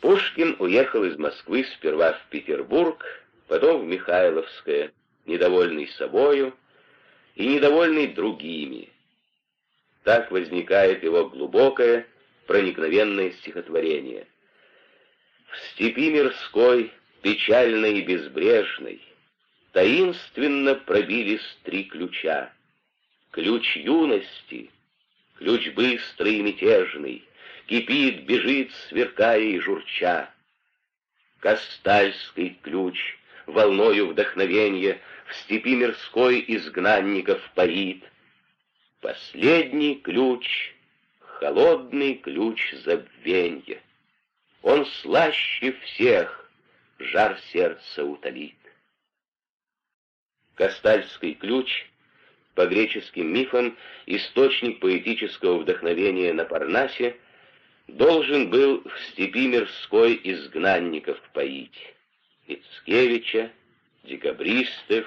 Пушкин уехал из Москвы сперва в Петербург, потом в Михайловское, недовольный собою и недовольный другими. Так возникает его глубокое, проникновенное стихотворение. В степи мирской, печальной и безбрежной, таинственно пробились три ключа. Ключ юности, ключ быстрый и мятежный, кипит, бежит, сверкая и журча. Кастальский ключ, волною вдохновенья, в степи мирской изгнанников поит. Последний ключ, холодный ключ забвенья. Он слаще всех жар сердца утолит. Кастальский ключ по греческим мифам источник поэтического вдохновения на Парнасе должен был в степи мирской изгнанников поить. Мицкевича, декабристов.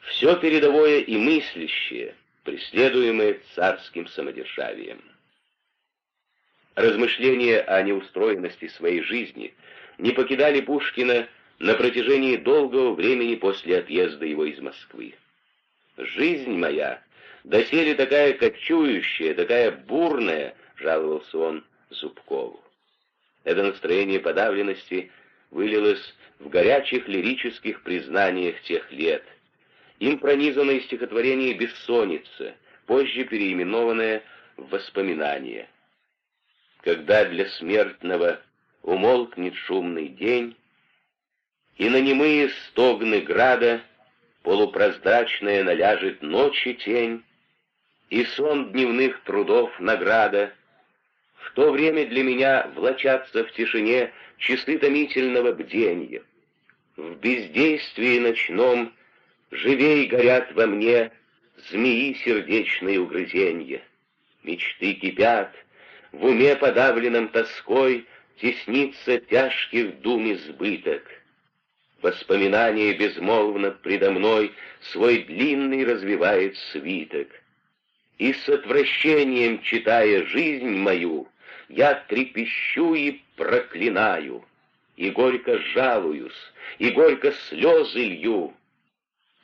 Все передовое и мыслящее, преследуемое царским самодержавием. Размышления о неустроенности своей жизни не покидали Пушкина на протяжении долгого времени после отъезда его из Москвы. «Жизнь моя, доселе такая кочующая, такая бурная», — жаловался он Зубкову. Это настроение подавленности вылилось в горячих лирических признаниях тех лет. Им пронизано стихотворение «Бессонница», позже переименованное в «Воспоминания». Когда для смертного умолкнет шумный день, и на немые стогны града полупрозрачная наляжет ночи тень, и сон дневных трудов награда, в то время для меня влачатся в тишине часы томительного бденья. В бездействии ночном живей горят во мне змеи сердечные угрызенья. Мечты кипят, в уме подавленном тоской теснится тяжких дум избыток. Воспоминание безмолвно предо мной свой длинный развивает свиток. И с отвращением, читая жизнь мою, я трепещу и проклинаю, и горько жалуюсь, и горько слезы лью,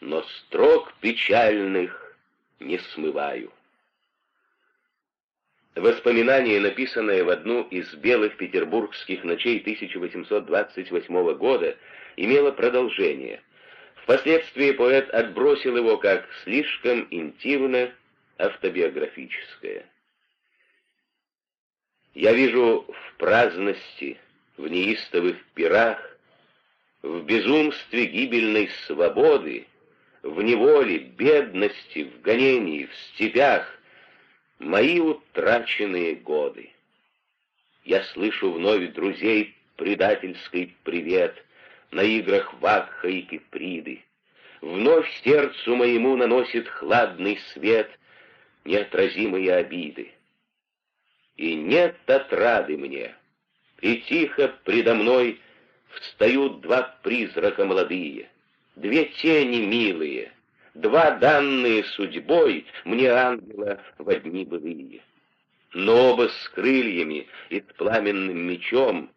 но строк печальных не смываю. Воспоминание, написанное в одну из белых петербургских ночей 1828 года, имело продолжение. Впоследствии поэт отбросил его как слишком интимно автобиографическое. Я вижу в праздности, в неистовых пирах, в безумстве гибельной свободы, в неволе, бедности, в гонении, в степях мои утраченные годы. Я слышу вновь друзей предательский привет на играх Вакха и Киприды. Вновь сердцу моему наносит хладный свет неотразимые обиды. И нет отрады мне, и тихо предо мной встают два призрака молодые, две тени милые, два данные судьбой мне ангела в одни былые. Но оба с крыльями и с пламенным мечом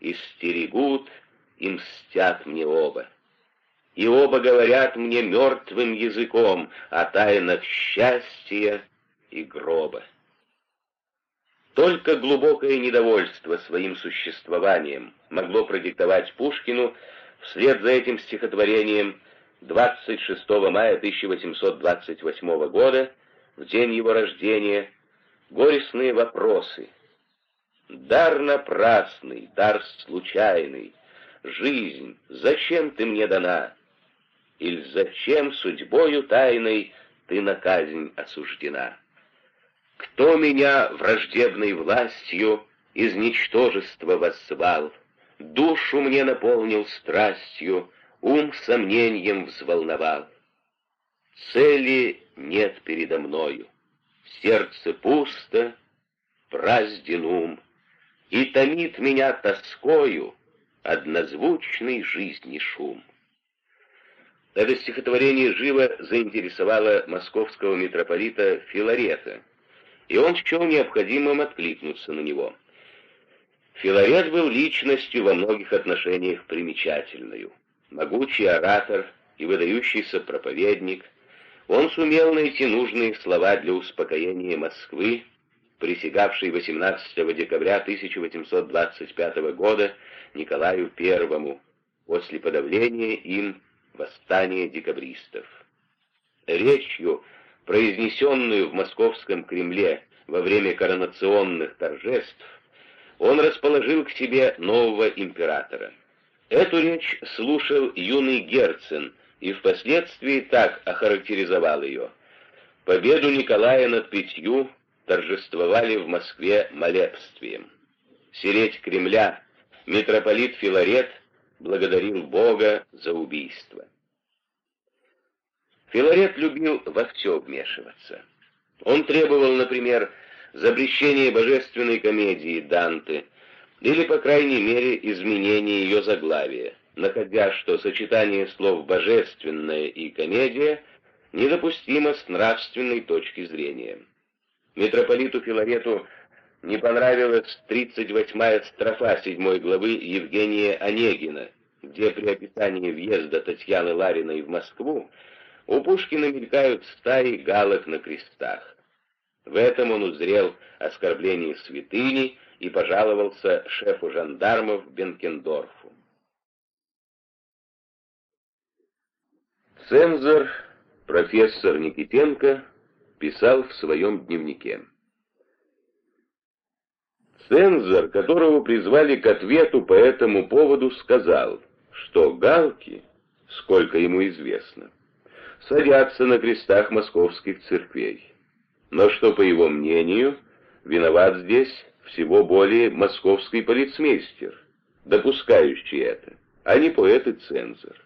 истерегут и мстят мне оба. И оба говорят мне мертвым языком о тайнах счастья и гроба. Только глубокое недовольство своим существованием могло продиктовать Пушкину вслед за этим стихотворением 26 мая 1828 года, в день его рождения, горестные вопросы. «Дар напрасный, дар случайный, жизнь, зачем ты мне дана? Или зачем судьбою тайной ты на казнь осуждена?» Кто меня враждебной властью из ничтожества воссвал, Душу мне наполнил страстью, ум сомнением взволновал. Цели нет передо мною, сердце пусто, празден ум, И томит меня тоскою однозвучный жизни шум. Это стихотворение живо заинтересовало московского митрополита Филарета, и он счел необходимым откликнуться на него. Филарет был личностью во многих отношениях примечательную. Могучий оратор и выдающийся проповедник, он сумел найти нужные слова для успокоения Москвы, присягавшей 18 декабря 1825 года Николаю I после подавления им восстания декабристов. Речью, произнесенную в московском Кремле во время коронационных торжеств, он расположил к себе нового императора. Эту речь слушал юный Герцен и впоследствии так охарактеризовал ее. Победу Николая над пятью торжествовали в Москве молебствием. Сереть Кремля митрополит Филарет благодарил Бога за убийство. Филарет любил во все вмешиваться. Он требовал, например, запрещения божественной комедии Данте или, по крайней мере, изменения ее заглавия, находя, что сочетание слов «божественная» и «комедия» недопустимо с нравственной точки зрения. Митрополиту Филарету не понравилась 38-я строфа 7 главы Евгения Онегина, где при описании въезда Татьяны Лариной в Москву у Пушкина мелькают стаи галок на крестах. В этом он узрел оскорбление святыни и пожаловался шефу жандармов Бенкендорфу. Цензор, профессор Никитенко, писал в своем дневнике. Цензор, которого призвали к ответу по этому поводу, сказал, что галки, сколько ему известно, садятся на крестах московских церквей но что, по его мнению, виноват здесь всего более московский полицмейстер, допускающий это, а не поэт и цензор.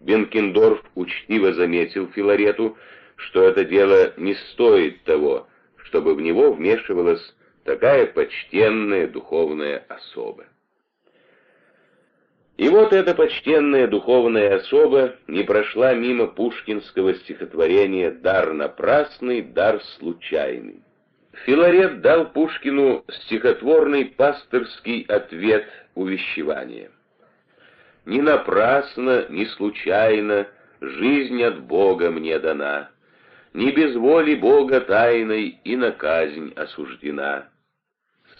Бенкендорф учтиво заметил Филарету, что это дело не стоит того, чтобы в него вмешивалась такая почтенная духовная особа. И вот эта почтенная духовная особа не прошла мимо пушкинского стихотворения «Дар напрасный, дар случайный». Филарет дал Пушкину стихотворный пастырский ответ увещевания. «Не напрасно, не случайно жизнь от Бога мне дана, не без воли Бога тайной и на казнь осуждена.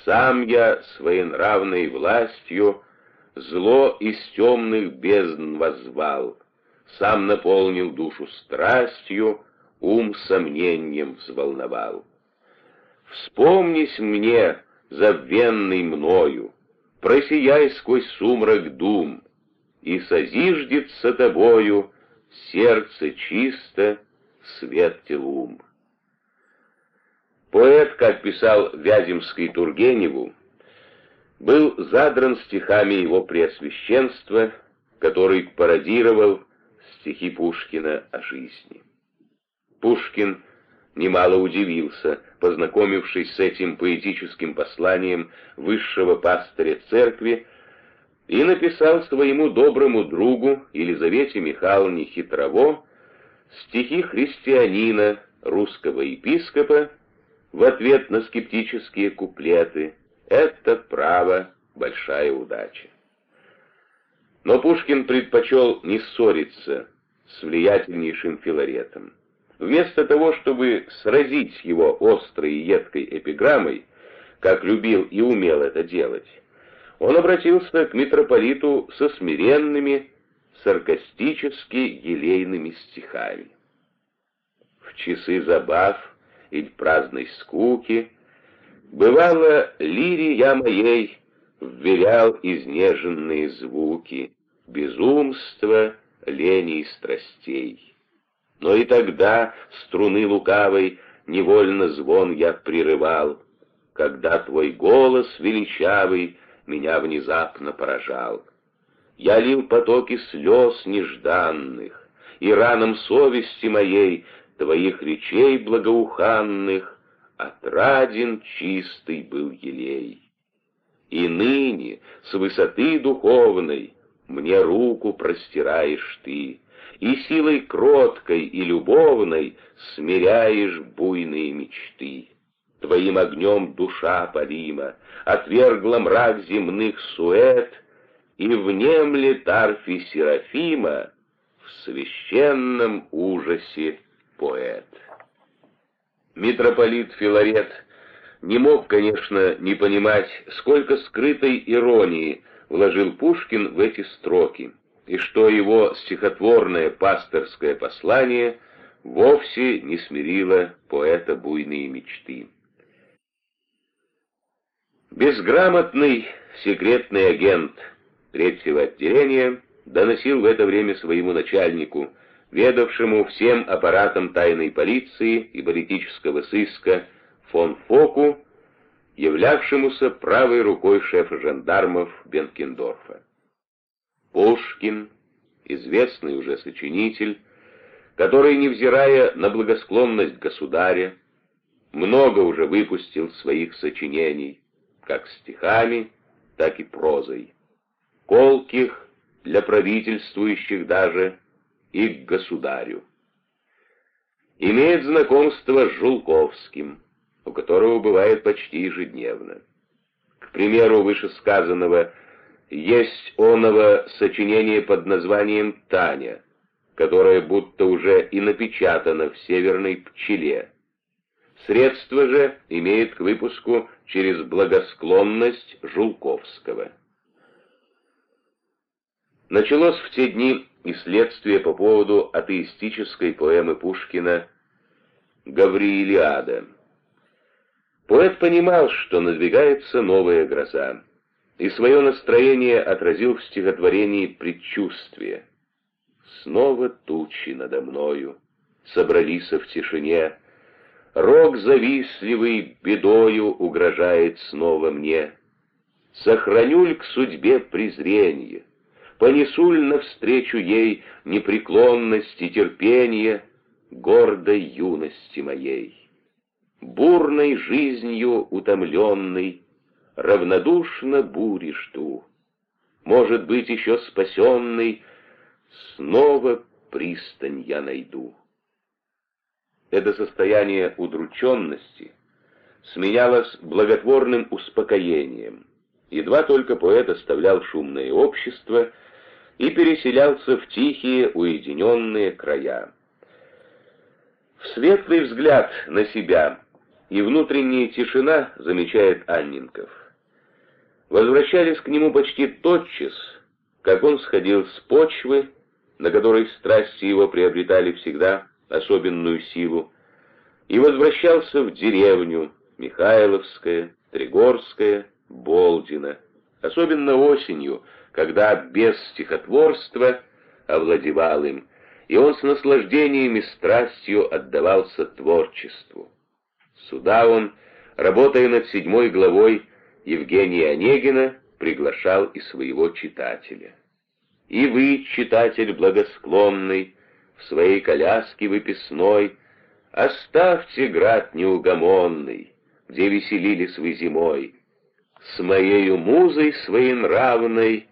Сам я своенравной властью — зло из темных бездн возвал, сам наполнил душу страстью, ум сомнением взволновал. Вспомнись мне, забвенный мною, просияй сквозь сумрак дум, и созиждется тобою сердце чисто, светлый ум. Поэт, как писал Вяземский Тургеневу, был задран стихами его преосвященства, который пародировал стихи Пушкина о жизни. Пушкин немало удивился, познакомившись с этим поэтическим посланием высшего пастыря церкви, и написал своему доброму другу Елизавете Михайловне Хитрово стихи христианина, русского епископа, в ответ на скептические куплеты – это право большая удача. Но Пушкин предпочел не ссориться с влиятельнейшим Филаретом. Вместо того, чтобы сразить его острой и едкой эпиграммой, как любил и умел это делать, он обратился к митрополиту со смиренными, саркастически елейными стихами. В часы забав или праздной скуки Бывало, лирия моей вверял изнеженные звуки, безумства, лени и страстей. Но и тогда струны лукавой невольно звон я прерывал, когда твой голос величавый меня внезапно поражал. Я лил потоки слез нежданных, и ранам совести моей твоих речей благоуханных отраден чистый был елей. И ныне с высоты духовной мне руку простираешь ты, и силой кроткой и любовной смиряешь буйные мечты. твоим огнем душа полима, отвергла мрак земных сует, и внемлет арфи Серафима в священном ужасе поэт. Митрополит Филарет не мог, конечно, не понимать, сколько скрытой иронии вложил Пушкин в эти строки, и что его стихотворное пасторское послание вовсе не смирило поэта буйные мечты. Безграмотный секретный агент третьего отделения доносил в это время своему начальнику, ведавшему всем аппаратом тайной полиции и политического сыска фон Фоку, являвшемуся правой рукой шефа жандармов Бенкендорфа. Пушкин, известный уже сочинитель, который, невзирая на благосклонность государя, много уже выпустил своих сочинений, как стихами, так и прозой, колких для правительствующих даже и к государю. Имеет знакомство с Жулковским, у которого бывает почти ежедневно. К примеру вышесказанного, есть оного сочинение под названием «Таня», которое будто уже и напечатано в «Северной пчеле», Средства же имеет к выпуску через благосклонность Жулковского. Началось в те дни исследствие по поводу атеистической поэмы Пушкина «Гавриилиада». Поэт понимал, что надвигается новая гроза, и свое настроение отразил в стихотворении «Предчувствие». «Снова тучи надо мною, собрались в тишине, Рог завистливый бедою угрожает снова мне. Сохраню к судьбе презренье, Понесу ль навстречу ей непреклонность и терпение Гордой юности моей? Бурной жизнью утомленный, Равнодушно бури жду. Может быть, еще спасенный, Снова пристань я найду. Это состояние удрученности сменялось благотворным успокоением. Едва только поэт оставлял шумное общество и переселялся в тихие, уединенные края. В светлый взгляд на себя и внутренняя тишина, замечает Анненков, возвращались к нему почти тотчас, как он сходил с почвы, на которой страсти его приобретали всегда особенную силу, и возвращался в деревню Михайловская, Тригорская, Болдина, особенно осенью, когда без стихотворства овладевал им, и он с наслаждением и страстью отдавался творчеству. Сюда он, работая над седьмой главой Евгения Онегина, приглашал и своего читателя. И вы, читатель благосклонный, в своей коляске выписной, Оставьте град неугомонный, где веселились вы зимой. С моею музой своенравной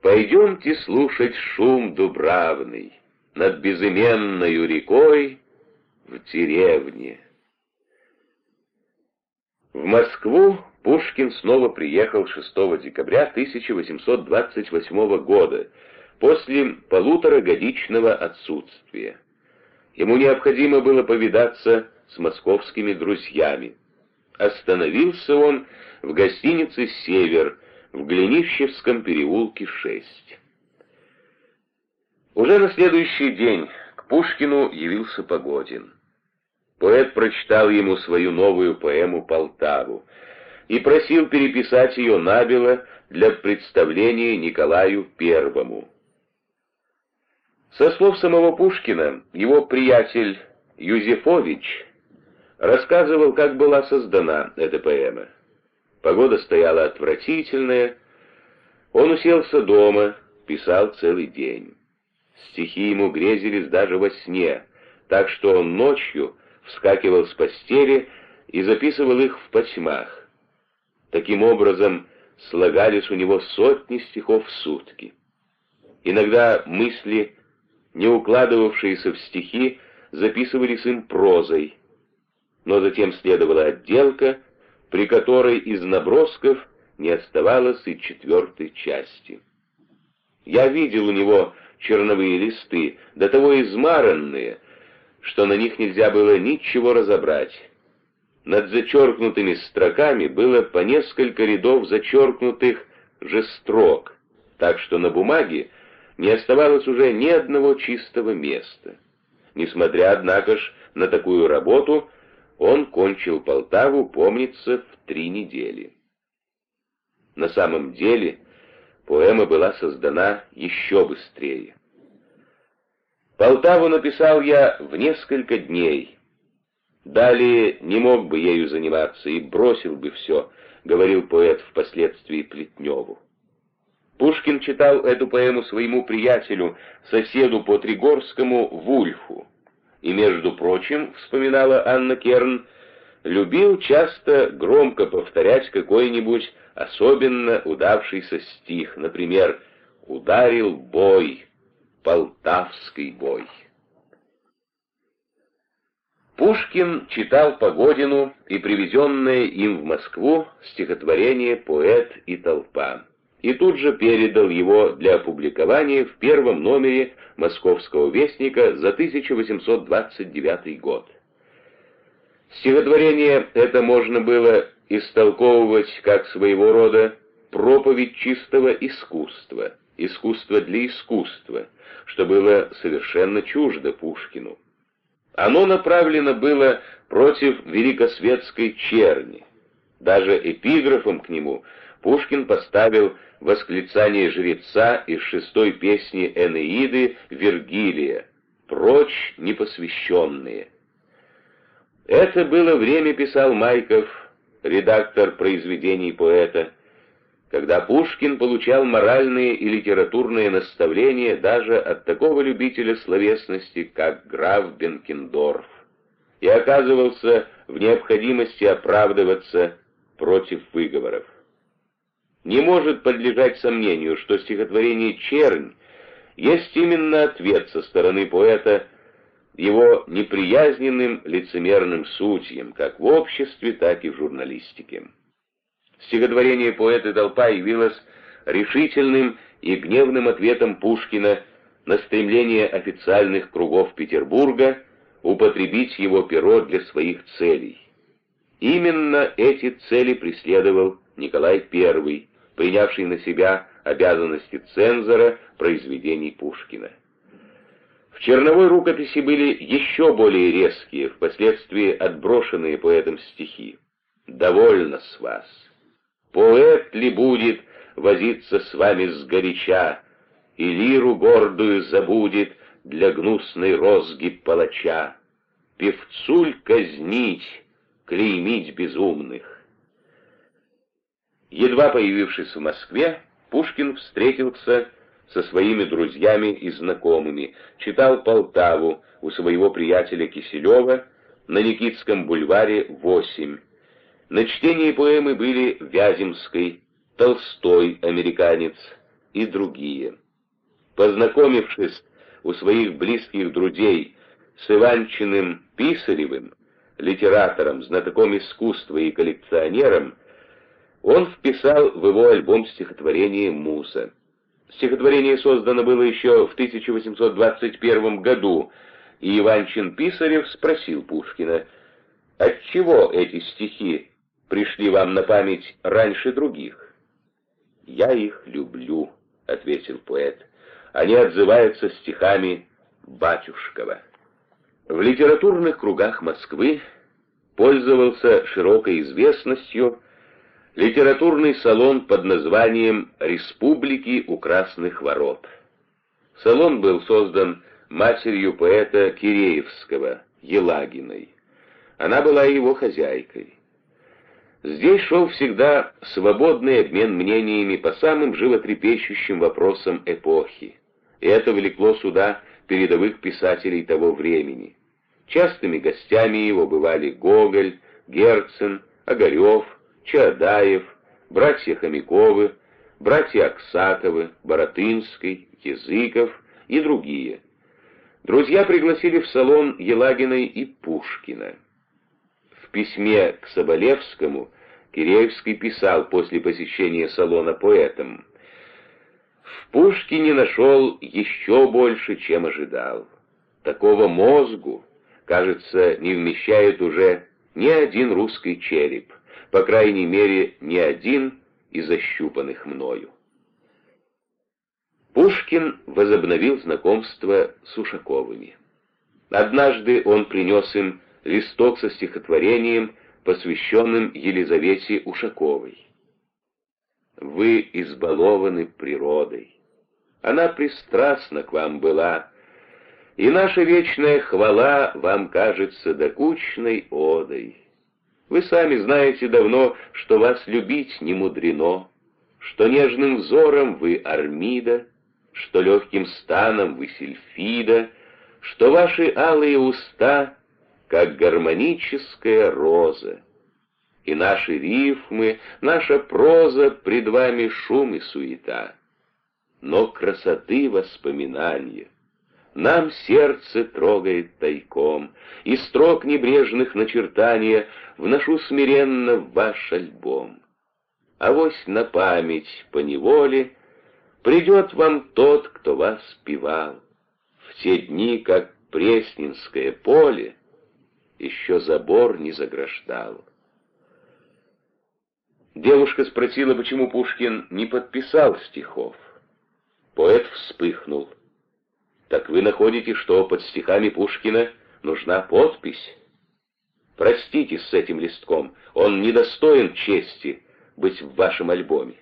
Пойдемте слушать шум дубравный Над безыменною рекой в деревне. В Москву Пушкин снова приехал 6 декабря 1828 года, после полуторагодичного отсутствия. Ему необходимо было повидаться с московскими друзьями. Остановился он в гостинице «Север» в Глинищевском переулке 6. Уже на следующий день к Пушкину явился Погодин. Поэт прочитал ему свою новую поэму «Полтаву» и просил переписать ее набело для представления Николаю Первому. Со слов самого Пушкина, его приятель Юзефович рассказывал, как была создана эта поэма. Погода стояла отвратительная, он уселся дома, писал целый день. Стихи ему грезились даже во сне, так что он ночью вскакивал с постели и записывал их в письмах. Таким образом, слагались у него сотни стихов в сутки. Иногда мысли не укладывавшиеся в стихи, записывались им прозой. Но затем следовала отделка, при которой из набросков не оставалось и четвертой части. Я видел у него черновые листы, до того измаранные, что на них нельзя было ничего разобрать. Над зачеркнутыми строками было по несколько рядов зачеркнутых же строк, так что на бумаге не оставалось уже ни одного чистого места. Несмотря, однако ж, на такую работу, он кончил Полтаву, помнится, в три недели. На самом деле, поэма была создана еще быстрее. Полтаву написал я в несколько дней. Далее не мог бы ею заниматься и бросил бы все, говорил поэт впоследствии Плетневу. Пушкин читал эту поэму своему приятелю, соседу по Тригорскому, Вульфу. И, между прочим, вспоминала Анна Керн, любил часто громко повторять какой-нибудь особенно удавшийся стих, например, «Ударил бой, Полтавский бой». Пушкин читал Погодину и приведенное им в Москву стихотворение «Поэт и толпа» и тут же передал его для опубликования в первом номере «Московского вестника» за 1829 год. Стихотворение это можно было истолковывать как своего рода проповедь чистого искусства, искусство для искусства, что было совершенно чуждо Пушкину. Оно направлено было против великосветской черни. Даже эпиграфом к нему Пушкин поставил восклицание жреца из шестой песни Энеиды Вергилия «Прочь непосвященные». Это было время, писал Майков, редактор произведений поэта, когда Пушкин получал моральные и литературные наставления даже от такого любителя словесности, как граф Бенкендорф, и оказывался в необходимости оправдываться против выговоров. Не может подлежать сомнению, что стихотворение «Чернь» есть именно ответ со стороны поэта его неприязненным лицемерным сутьям, как в обществе, так и в журналистике. Стихотворение поэта толпа явилось решительным и гневным ответом Пушкина на стремление официальных кругов Петербурга употребить его перо для своих целей. Именно эти цели преследовал Николай I, принявший на себя обязанности цензора произведений Пушкина. В черновой рукописи были еще более резкие, впоследствии отброшенные поэтом стихи. «Довольно с вас. Поэт ли будет возиться с вами сгоряча, и лиру гордую забудет для гнусной розги палача? Певцуль казнить, клеймить безумных, Едва появившись в Москве, Пушкин встретился со своими друзьями и знакомыми, читал Полтаву у своего приятеля Киселева на Никитском бульваре 8. На чтении поэмы были Вяземской, Толстой, американец и другие. Познакомившись у своих близких друзей с Иванчиным Писаревым, литератором, знатоком искусства и коллекционером, он вписал в его альбом стихотворение «Муза». Стихотворение создано было еще в 1821 году, и Иванчин Писарев спросил Пушкина, «Отчего эти стихи пришли вам на память раньше других?» «Я их люблю», — ответил поэт. «Они отзываются стихами Батюшкова». В литературных кругах Москвы пользовался широкой известностью литературный салон под названием «Республики у Красных Ворот». Салон был создан матерью поэта Киреевского, Елагиной. Она была его хозяйкой. Здесь шел всегда свободный обмен мнениями по самым животрепещущим вопросам эпохи, и это влекло сюда передовых писателей того времени. Частыми гостями его бывали Гоголь, Герцен, Огарев, Чаадаев, братья Хомяковы, братья Аксаковы, Боротынский, Языков и другие. Друзья пригласили в салон Елагиной и Пушкина. письме к Соболевскому Киреевский писал после посещения салона поэтам. «В Пушкине нашел еще больше, чем ожидал. Такого мозгу, кажется, не вмещает уже ни один русский череп, по крайней мере, ни один из ощупанных мною». Пушкин возобновил знакомство с Ушаковыми. Однажды он принес им листок со стихотворением, посвященным Елизавете Ушаковой. «Вы избалованы природой. Она пристрастна к вам была, и наша вечная хвала вам кажется докучной одой. Вы сами знаете давно, что вас любить не мудрено, что нежным взором вы Армида, что легким станом вы Сильфида, что ваши алые уста, как гармоническая роза, и наши рифмы, наша проза пред вами шум и суета. Но красоты воспоминания нам сердце трогает тайком, и строк небрежных начертания вношу смиренно в ваш альбом. А вось на память по неволе Придет вам тот, кто вас певал. В те дни, как Пресненское поле, еще забор не заграждал. Девушка спросила, почему Пушкин не подписал стихов. Поэт вспыхнул. «Так вы находите, что под стихами Пушкина нужна подпись?» «Простите с этим листком, он недостоин чести быть в вашем альбоме».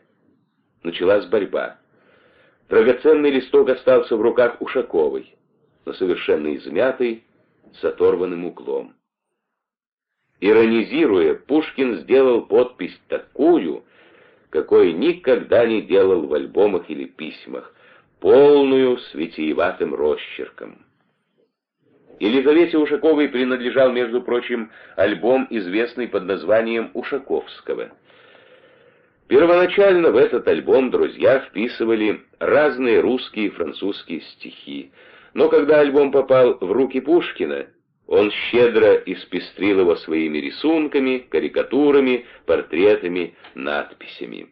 Началась борьба. Драгоценный листок остался в руках Ушаковой, но совершенно измятый, с оторванным углом. Иронизируя, Пушкин сделал подпись такую, какой никогда не делал в альбомах или письмах, полную с росчерком. Елизавете Ушаковой принадлежал, между прочим, альбом, известный под названием «Ушаковского». Первоначально в этот альбом друзья вписывали разные русские и французские стихи, но когда альбом попал в руки Пушкина, он щедро испестрил его своими рисунками, карикатурами, портретами, надписями.